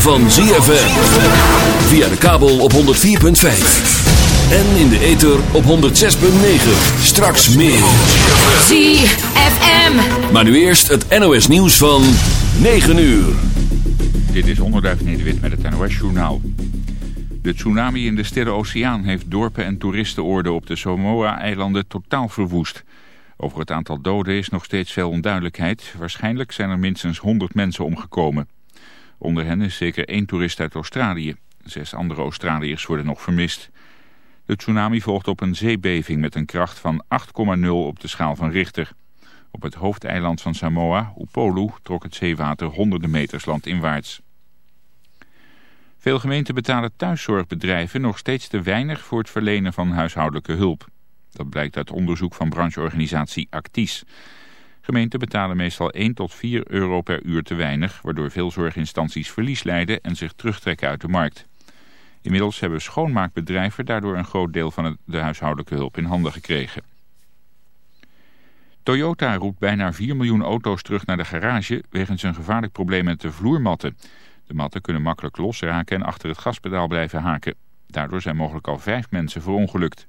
van ZFM. Via de kabel op 104.5. En in de ether op 106.9. Straks meer. ZFM. Maar nu eerst het NOS nieuws van 9 uur. Dit is Onderduif Nederwit met het NOS Journaal. De tsunami in de Stille Oceaan heeft dorpen en toeristenoorden op de Samoa-eilanden totaal verwoest. Over het aantal doden is nog steeds veel onduidelijkheid. Waarschijnlijk zijn er minstens 100 mensen omgekomen. Onder hen is zeker één toerist uit Australië. Zes andere Australiërs worden nog vermist. De tsunami volgt op een zeebeving met een kracht van 8,0 op de schaal van Richter. Op het hoofdeiland van Samoa, Upolu, trok het zeewater honderden meters landinwaarts. Veel gemeenten betalen thuiszorgbedrijven nog steeds te weinig voor het verlenen van huishoudelijke hulp. Dat blijkt uit onderzoek van brancheorganisatie Actis. Gemeenten betalen meestal 1 tot 4 euro per uur te weinig, waardoor veel zorginstanties verlies lijden en zich terugtrekken uit de markt. Inmiddels hebben schoonmaakbedrijven daardoor een groot deel van de huishoudelijke hulp in handen gekregen. Toyota roept bijna 4 miljoen auto's terug naar de garage wegens een gevaarlijk probleem met de vloermatten. De matten kunnen makkelijk losraken en achter het gaspedaal blijven haken. Daardoor zijn mogelijk al vijf mensen verongelukt.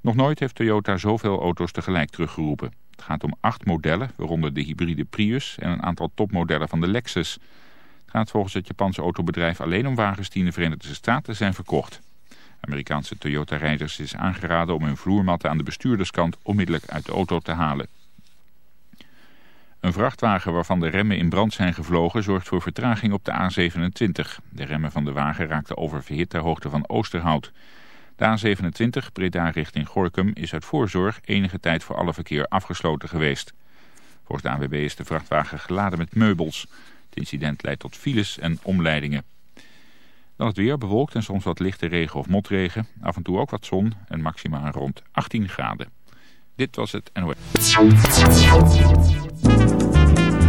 Nog nooit heeft Toyota zoveel auto's tegelijk teruggeroepen. Het gaat om acht modellen, waaronder de hybride Prius en een aantal topmodellen van de Lexus. Het gaat volgens het Japanse autobedrijf alleen om wagens die in de Verenigde Staten zijn verkocht. Amerikaanse Toyota-rijders is aangeraden om hun vloermatten aan de bestuurderskant onmiddellijk uit de auto te halen. Een vrachtwagen waarvan de remmen in brand zijn gevlogen zorgt voor vertraging op de A27. De remmen van de wagen raakten oververhit ter hoogte van Oosterhout. De A27 Breda richting Gorkum is uit voorzorg enige tijd voor alle verkeer afgesloten geweest. Volgens de ANWB is de vrachtwagen geladen met meubels. Het incident leidt tot files en omleidingen. Dan het weer bewolkt en soms wat lichte regen of motregen. Af en toe ook wat zon en maximaal rond 18 graden. Dit was het NOS.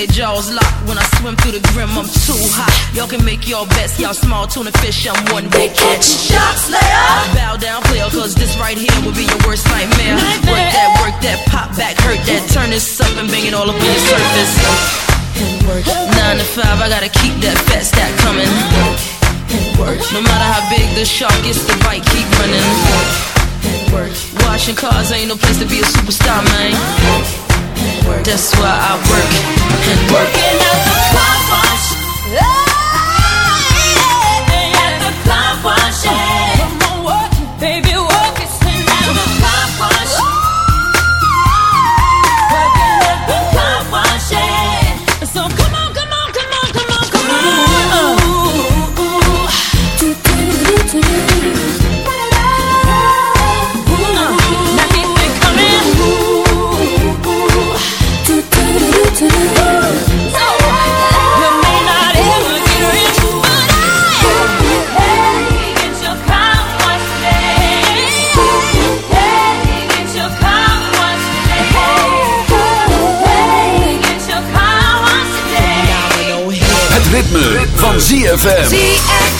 their jaws locked. When I swim through the grim, I'm too hot. Y'all can make your best, y'all small tuna fish, I'm one big catch. Shark slayer! Bow down, player, cause this right here will be your worst nightmare. nightmare. Work that, work that, pop back, hurt that, turn this up and bang it all up on the surface. Work. Nine to five, I gotta keep that fat stack coming. Work. No matter how big the shark gets, the bite keep running. Work. Washing cars ain't no place to be a superstar, man. That's why I work and. Working at the Popeye. van ZFM.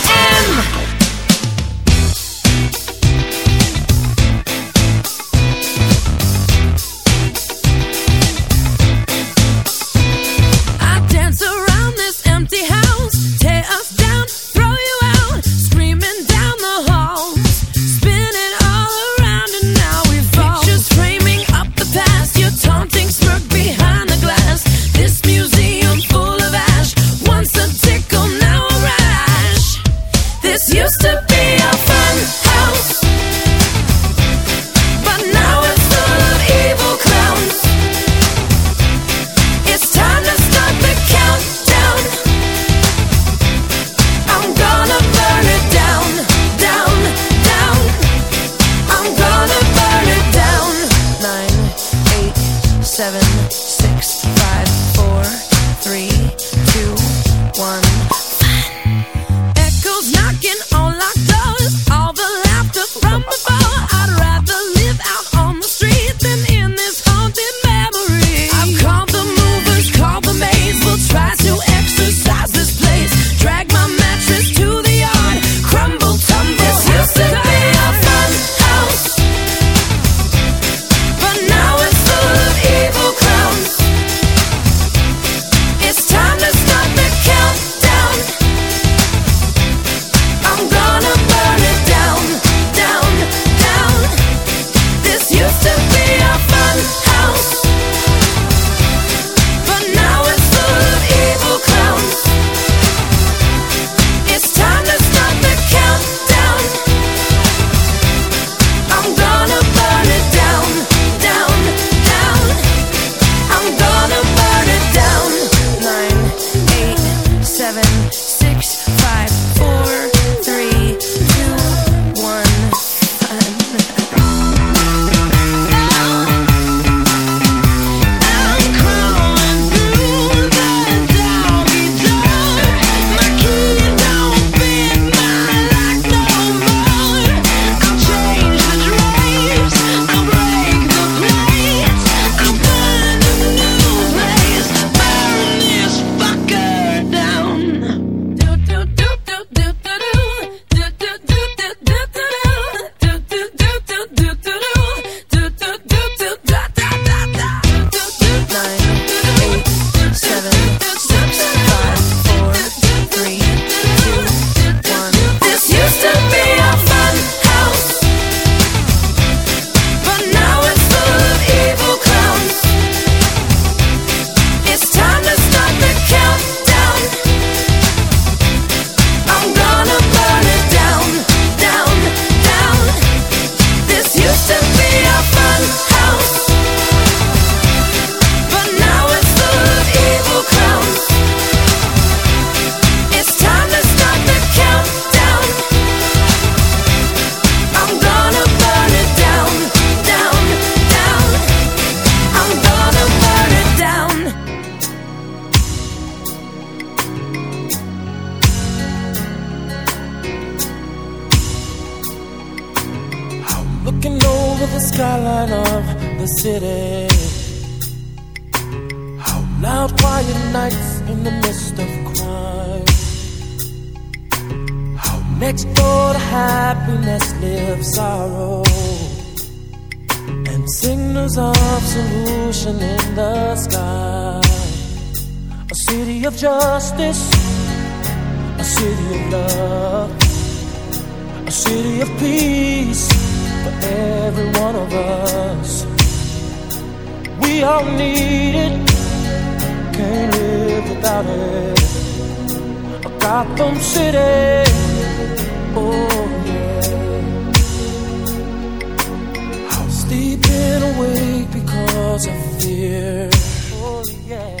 City of love, a city of peace for every one of us. We all need it, can't live without it. A Gotham City, oh yeah. Sleeping awake because of fear, oh yeah.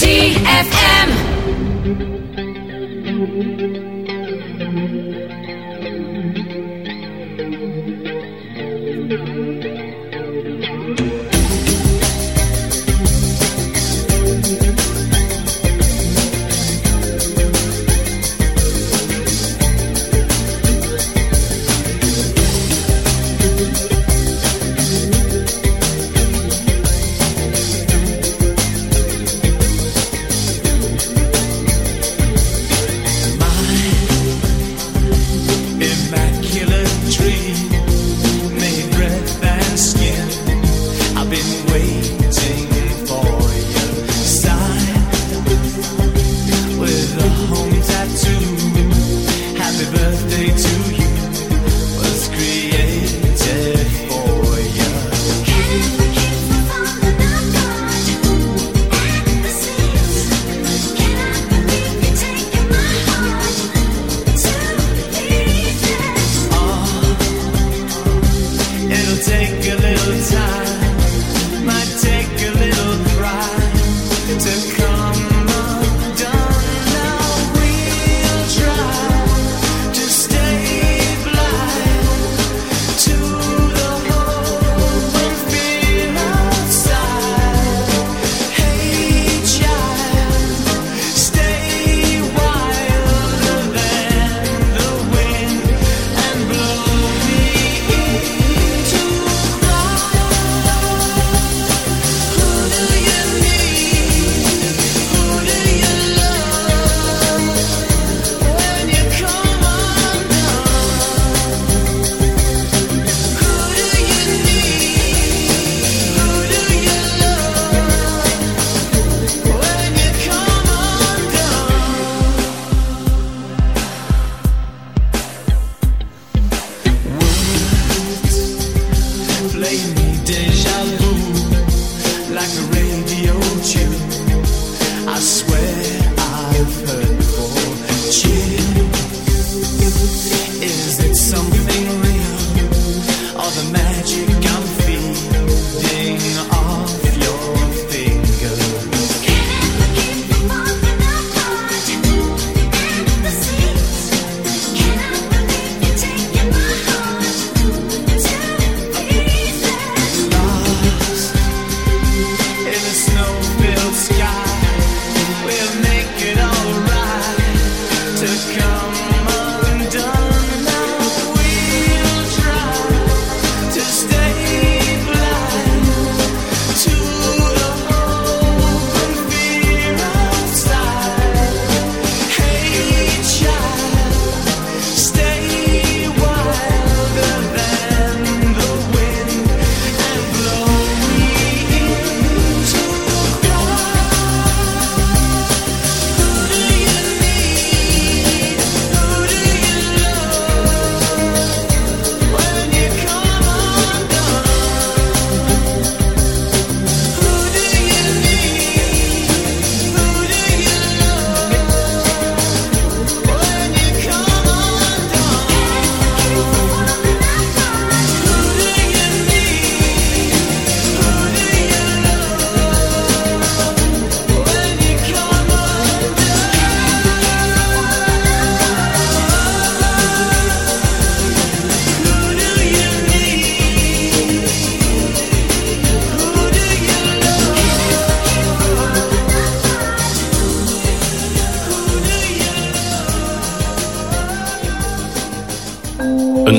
ZFM.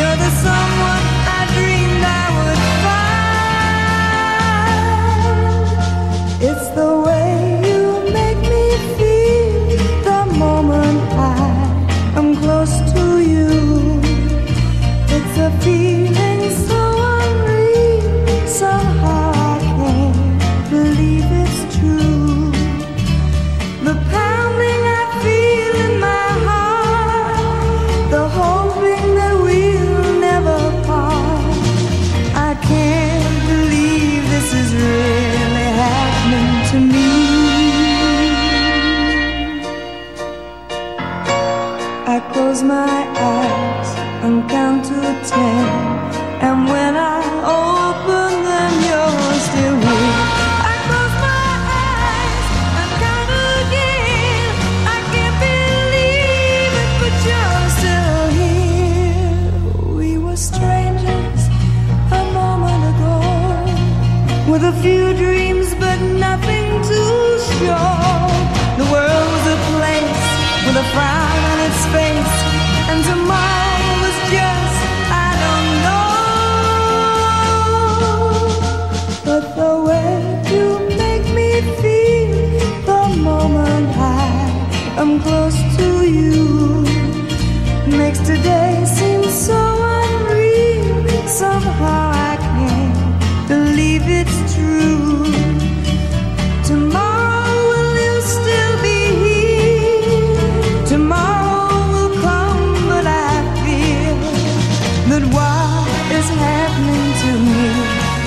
You're the someone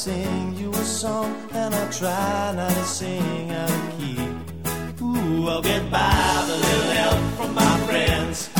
sing you a song, and I'll try not to sing out of key. Ooh, I'll get by with a little help from my friends.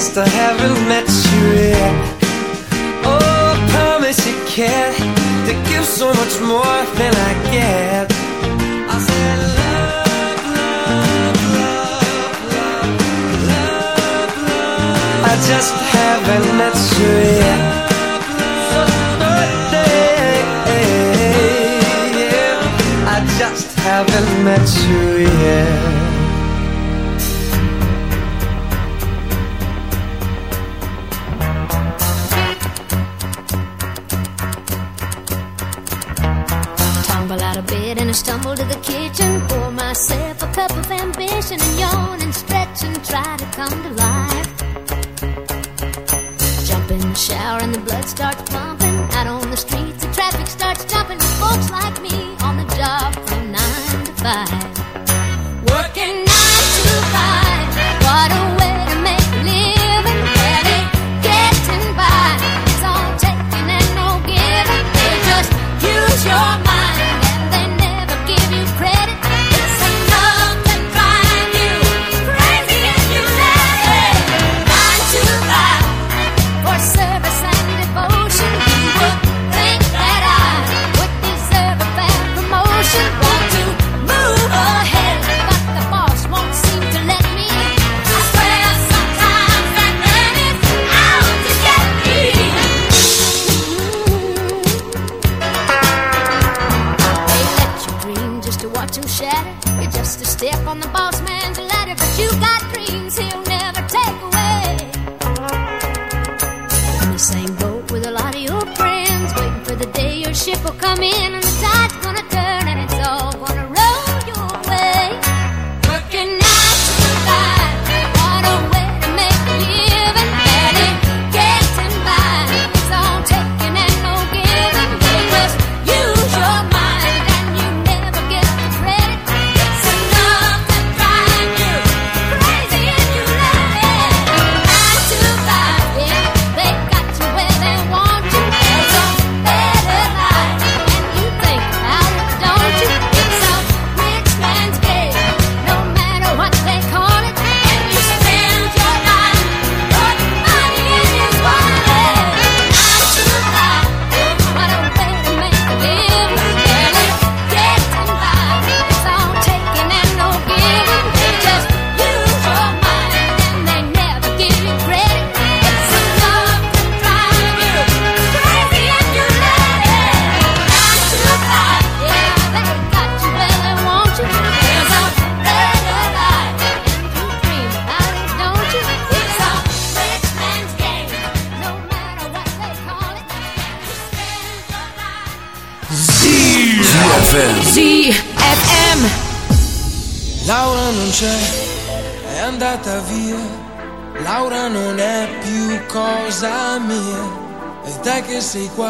guess I haven't met you yet. Oh, I promise you can't to give so much more than I get. I said, love, love, love, love, love, love. I just haven't met you yet. So yeah. I just haven't met you yet. kitchen, pour myself a cup of ambition and yawn and stretch and try to come to life. Jump in the shower and the blood starts pumping. same boat with a lot of your friends, waiting for the day your ship will come in and the tide. c'est quoi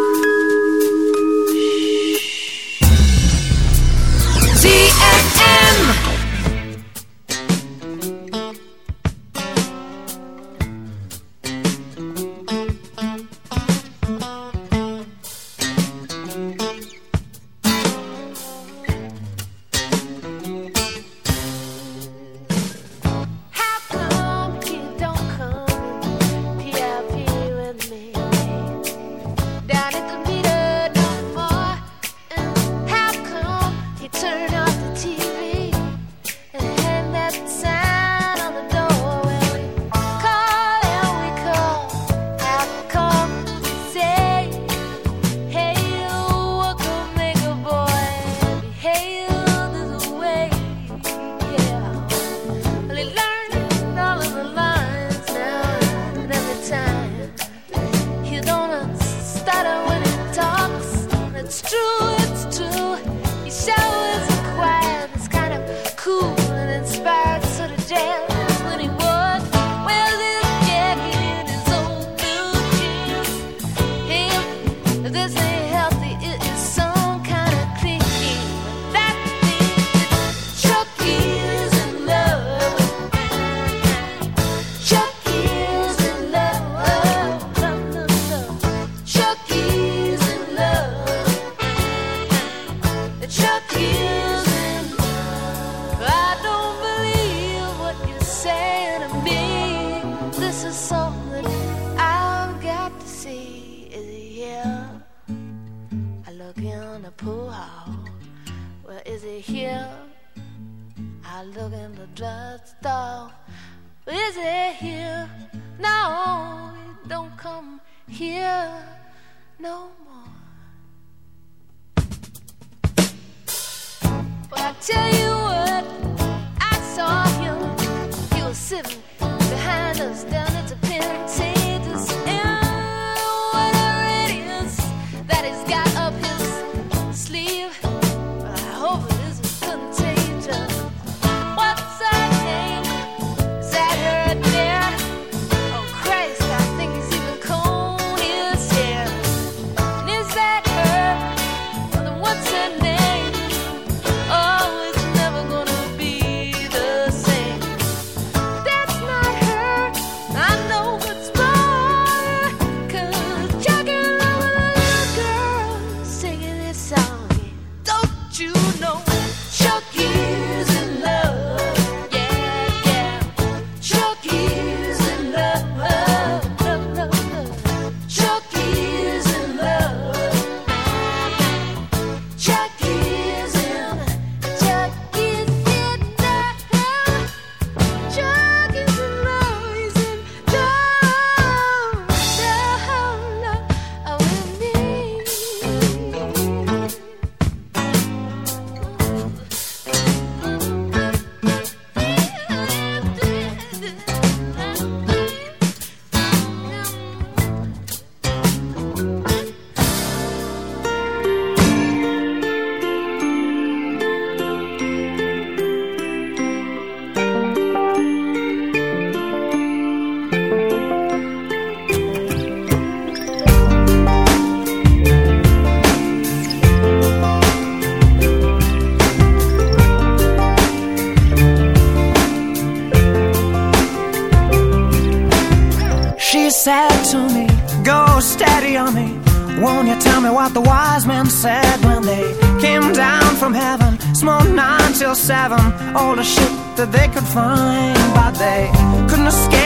all the shit that they could find, but they couldn't escape.